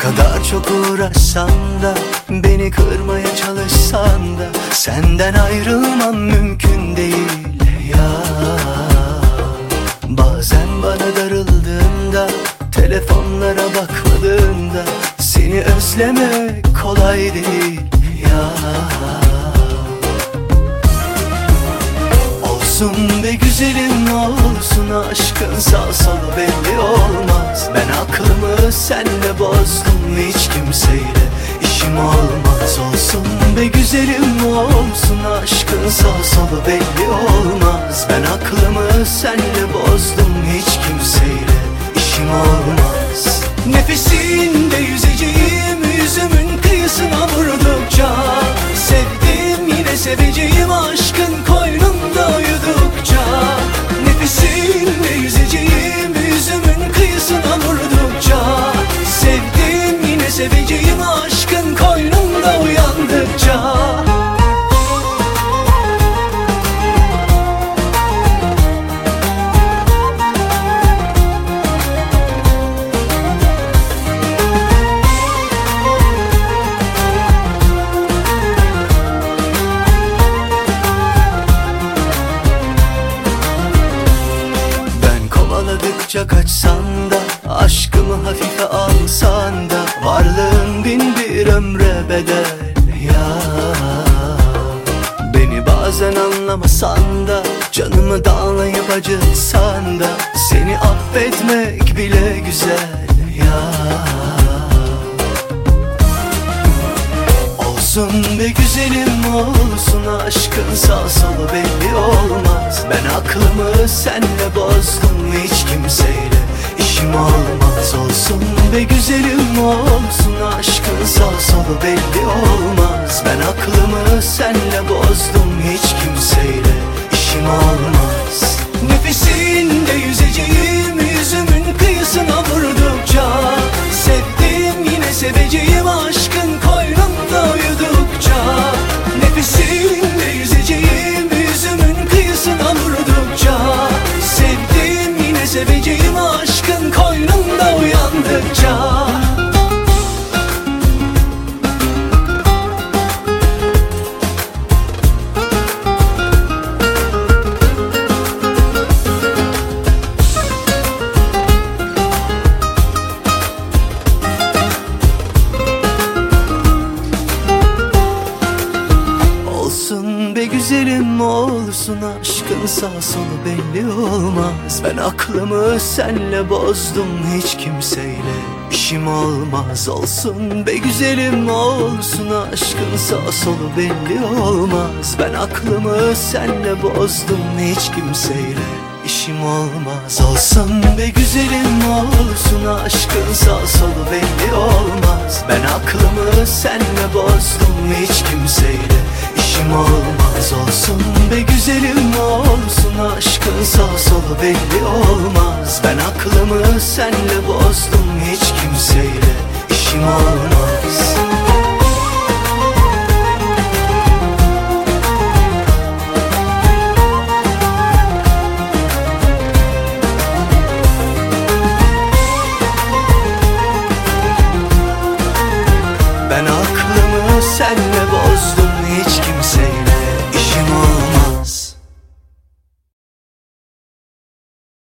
kadar çok uğraşsan da Beni kırmaya çalışsan da Senden ayrılmam mümkün değil ya. Bazen bana darıldığında Telefonlara bakmadığında Seni özlemek kolay değil ya. Olsun be güzelim olsun aşkın sağ solu belli olmaz senle bozdum hiç kimseyle. İşim olmaz Olsun be güzelim olsun aşkın sağ solu belli olmaz. Ben aklımı senle bozdum hiç kimseyle. İşim olmaz kovaladıkça kaçsan da Aşkımı hafife alsan da Varlığın bin bir ömre bedel ya. Beni bazen anlamasan da Canımı dağlayıp acıtsan da Seni affetmek bile güzel ya Olsun be güzelim olsun aşkın sağ solu belli olmaz. Ben aklımı senle bozdum hiç kimseyle işim olmaz. Olsun be güzelim olsun aşkın sağ solu belli olmaz. Ben aklımı senle bozdum hiç kimseyle işim olmaz olsun aşkın sağ solu belli olmaz. Ben aklımı senle bozdum hiç kimseyle işim olmaz. Olsun be güzelim olsun aşkın sağ solu belli olmaz. Ben aklımı senle bozdum hiç kimseyle işim olmaz. Olsun be güzelim olsun aşkın sağ solu belli olmaz. Ben aklımı senle bozdum hiç kimseyle işim olmaz Olsun be güzelim olsun. Aşkın sağ solu belli olmaz. Ben aklımı senle bozdum hiç kimseyle işim olmaz. Ben aklımı senle